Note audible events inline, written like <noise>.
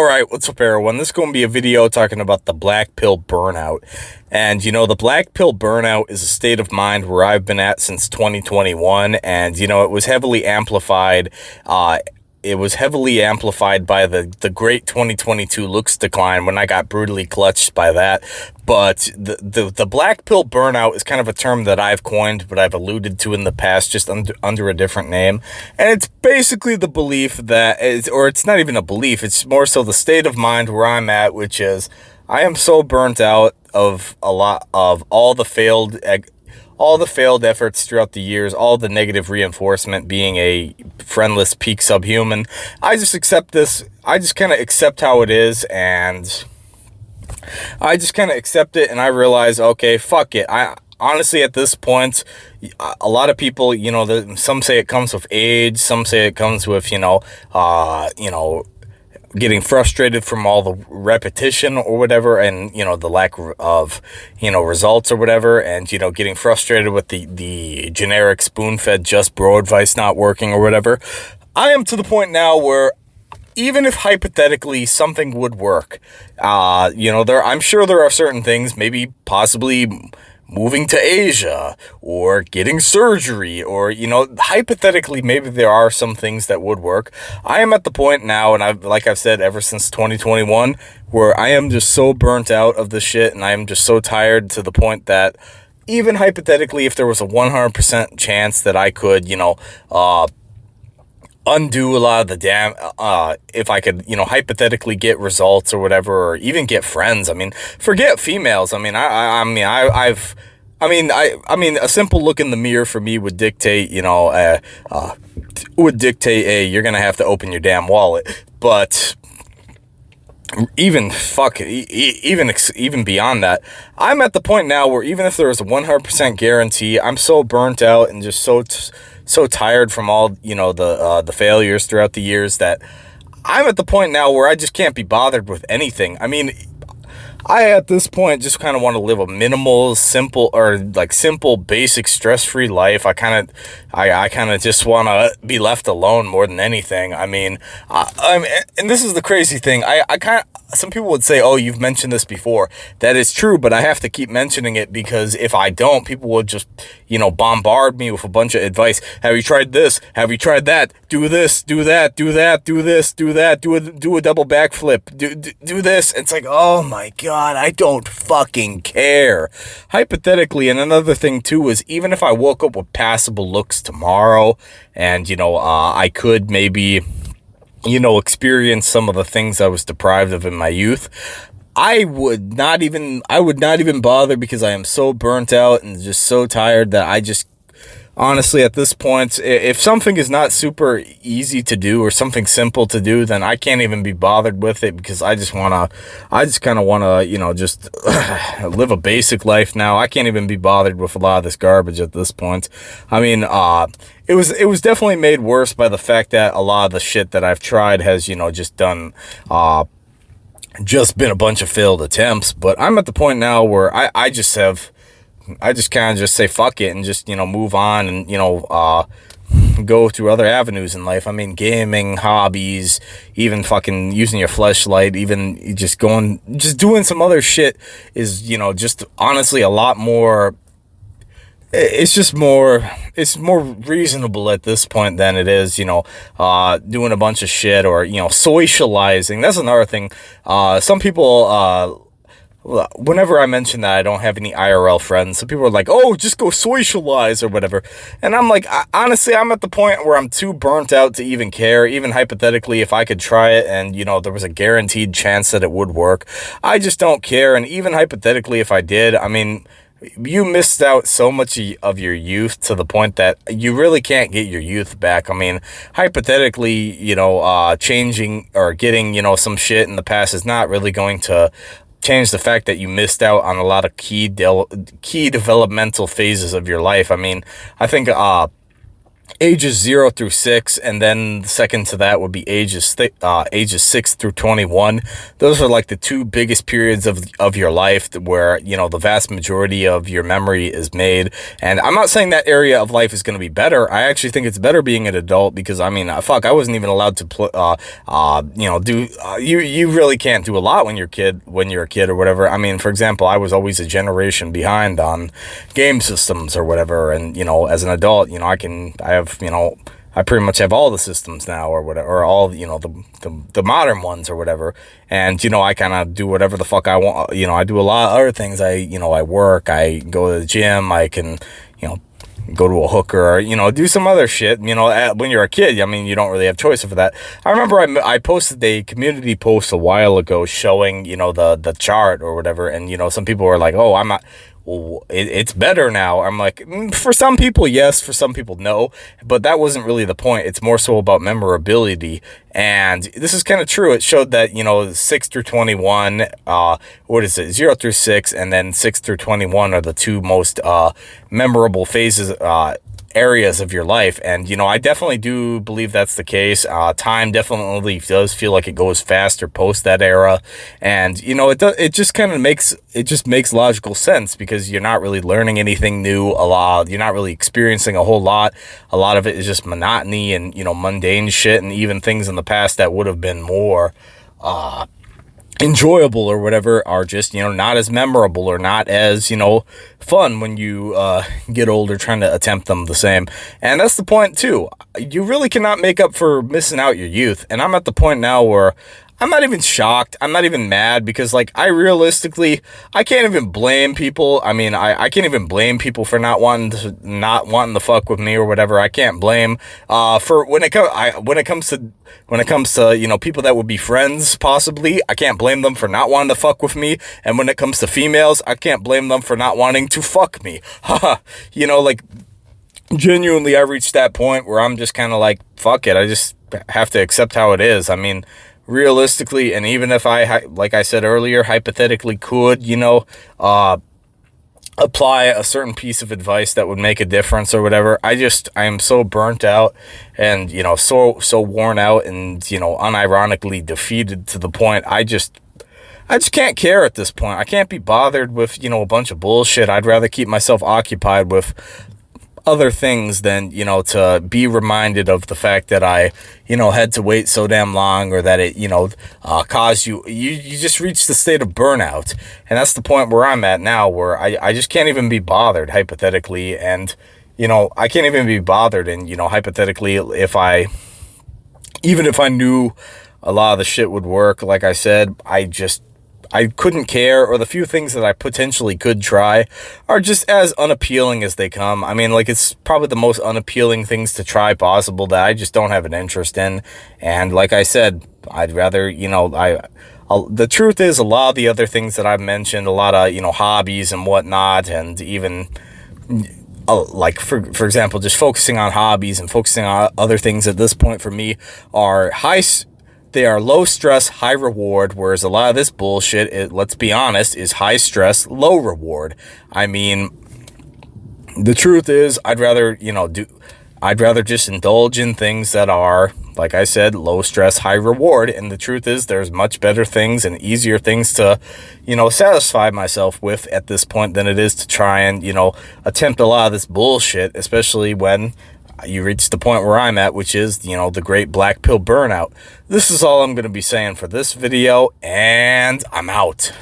All right, what's up, everyone? This is going to be a video talking about the black pill burnout. And, you know, the black pill burnout is a state of mind where I've been at since 2021. And, you know, it was heavily amplified uh, it was heavily amplified by the, the great 2022 looks decline when I got brutally clutched by that. But the, the, the black pill burnout is kind of a term that I've coined, but I've alluded to in the past just under, under a different name. And it's basically the belief that, it's, or it's not even a belief, it's more so the state of mind where I'm at, which is I am so burnt out of a lot of all the failed all the failed efforts throughout the years, all the negative reinforcement being a friendless peak subhuman. I just accept this. I just kind of accept how it is and I just kind of accept it and I realize, okay, fuck it. I honestly, at this point, a lot of people, you know, some say it comes with age, some say it comes with, you know, uh, you know, getting frustrated from all the repetition or whatever and you know the lack of you know results or whatever and you know getting frustrated with the the generic spoon-fed just bro advice not working or whatever i am to the point now where even if hypothetically something would work uh you know there i'm sure there are certain things maybe possibly moving to Asia or getting surgery or, you know, hypothetically, maybe there are some things that would work. I am at the point now, and I've, like I've said, ever since 2021, where I am just so burnt out of the shit and I am just so tired to the point that even hypothetically, if there was a 100% chance that I could, you know, uh, undo a lot of the damn, uh, if I could, you know, hypothetically get results or whatever, or even get friends. I mean, forget females. I mean, I, I, I mean, I, I've, I mean, I, I mean, a simple look in the mirror for me would dictate, you know, uh, uh, would dictate, hey, you're going to have to open your damn wallet. But even fuck, even, even beyond that, I'm at the point now where even if there was a 100% guarantee, I'm so burnt out and just so, so tired from all, you know, the, uh, the failures throughout the years that I'm at the point now where I just can't be bothered with anything. I mean, I, at this point, just kind of want to live a minimal, simple, or like simple, basic, stress-free life. I kind of, I, I kind of just want to be left alone more than anything. I mean, I, I'm, and this is the crazy thing. I, I kind of, some people would say, oh, you've mentioned this before. That is true, but I have to keep mentioning it because if I don't, people will just, you know, bombard me with a bunch of advice. Have you tried this? Have you tried that? Do this, do that, do that, do this, do that, do a, do a double backflip, do, do, do this. It's like, oh my God, I don't fucking care. Hypothetically, and another thing too is even if I woke up with passable looks tomorrow and, you know, uh, I could maybe you know, experience some of the things I was deprived of in my youth, I would not even, I would not even bother because I am so burnt out and just so tired that I just honestly, at this point, if something is not super easy to do or something simple to do, then I can't even be bothered with it because I just want to, I just kind of want to, you know, just <sighs> live a basic life now. I can't even be bothered with a lot of this garbage at this point. I mean, uh, it was, it was definitely made worse by the fact that a lot of the shit that I've tried has, you know, just done, uh, just been a bunch of failed attempts, but I'm at the point now where I, I just have, I just kind of just say fuck it and just, you know, move on and, you know, uh, go through other avenues in life. I mean, gaming, hobbies, even fucking using your Fleshlight, even just going, just doing some other shit is, you know, just honestly a lot more, it's just more, it's more reasonable at this point than it is, you know, uh, doing a bunch of shit or, you know, socializing. That's another thing. Uh, some people, uh, whenever I mention that I don't have any IRL friends, so people are like, oh, just go socialize or whatever. And I'm like, honestly, I'm at the point where I'm too burnt out to even care. Even hypothetically, if I could try it and, you know, there was a guaranteed chance that it would work, I just don't care. And even hypothetically, if I did, I mean, you missed out so much of your youth to the point that you really can't get your youth back. I mean, hypothetically, you know, uh, changing or getting, you know, some shit in the past is not really going to change the fact that you missed out on a lot of key key developmental phases of your life. I mean, I think uh ages zero through six, and then the second to that would be ages uh, ages six through 21. Those are like the two biggest periods of, of your life where, you know, the vast majority of your memory is made. And I'm not saying that area of life is going to be better. I actually think it's better being an adult because, I mean, uh, fuck, I wasn't even allowed to, play, uh, uh, you know, do, uh, you, you really can't do a lot when you're kid, when you're a kid or whatever. I mean, for example, I was always a generation behind on game systems or whatever. And, you know, as an adult, you know, I can, I have you know, I pretty much have all the systems now or whatever, or all, you know, the, the, the modern ones or whatever. And, you know, I kind of do whatever the fuck I want. You know, I do a lot of other things. I, you know, I work, I go to the gym, I can, you know, go to a hooker or, you know, do some other shit. You know, at, when you're a kid, I mean, you don't really have choice for that. I remember I, I posted a community post a while ago showing, you know, the, the chart or whatever. And, you know, some people were like, oh, I'm not, it's better now. I'm like, mm, for some people, yes. For some people, no. But that wasn't really the point. It's more so about memorability. And this is kind of true. It showed that, you know, 6 through 21, uh, what is it, 0 through 6, and then 6 through 21 are the two most uh, memorable phases uh, areas of your life. And, you know, I definitely do believe that's the case. Uh, time definitely does feel like it goes faster post that era. And, you know, it does, it just kind of makes, it just makes logical sense because you're not really learning anything new a lot. You're not really experiencing a whole lot. A lot of it is just monotony and, you know, mundane shit and even things in the past that would have been more, uh, enjoyable or whatever are just, you know, not as memorable or not as, you know, fun when you uh, get older trying to attempt them the same. And that's the point too. You really cannot make up for missing out your youth. And I'm at the point now where I'm not even shocked. I'm not even mad because like I realistically, I can't even blame people. I mean, I, I can't even blame people for not wanting to, not wanting to fuck with me or whatever. I can't blame, uh, for when it comes, I, when it comes to, when it comes to, you know, people that would be friends possibly, I can't blame them for not wanting to fuck with me. And when it comes to females, I can't blame them for not wanting to fuck me. <laughs> You know, like genuinely I reached that point where I'm just kind of like, fuck it. I just have to accept how it is. I mean, realistically, and even if I, like I said earlier, hypothetically could, you know, uh, apply a certain piece of advice that would make a difference or whatever. I just, I am so burnt out and, you know, so, so worn out and, you know, unironically defeated to the point I just, I just can't care at this point. I can't be bothered with, you know, a bunch of bullshit. I'd rather keep myself occupied with other things than, you know, to be reminded of the fact that I, you know, had to wait so damn long or that it, you know, uh, caused you, you, you just reach the state of burnout. And that's the point where I'm at now where I, I just can't even be bothered hypothetically. And, you know, I can't even be bothered. And, you know, hypothetically, if I, even if I knew a lot of the shit would work, like I said, I just I couldn't care, or the few things that I potentially could try are just as unappealing as they come. I mean, like, it's probably the most unappealing things to try possible that I just don't have an interest in. And like I said, I'd rather, you know, I, I'll, the truth is a lot of the other things that I've mentioned, a lot of, you know, hobbies and whatnot, and even, uh, like, for, for example, just focusing on hobbies and focusing on other things at this point for me are high, they are low stress, high reward, whereas a lot of this bullshit, it, let's be honest, is high stress, low reward. I mean, the truth is, I'd rather, you know, do, I'd rather just indulge in things that are, like I said, low stress, high reward. And the truth is, there's much better things and easier things to, you know, satisfy myself with at this point than it is to try and, you know, attempt a lot of this bullshit, especially when you reach the point where I'm at, which is, you know, the great black pill burnout. This is all I'm going to be saying for this video, and I'm out.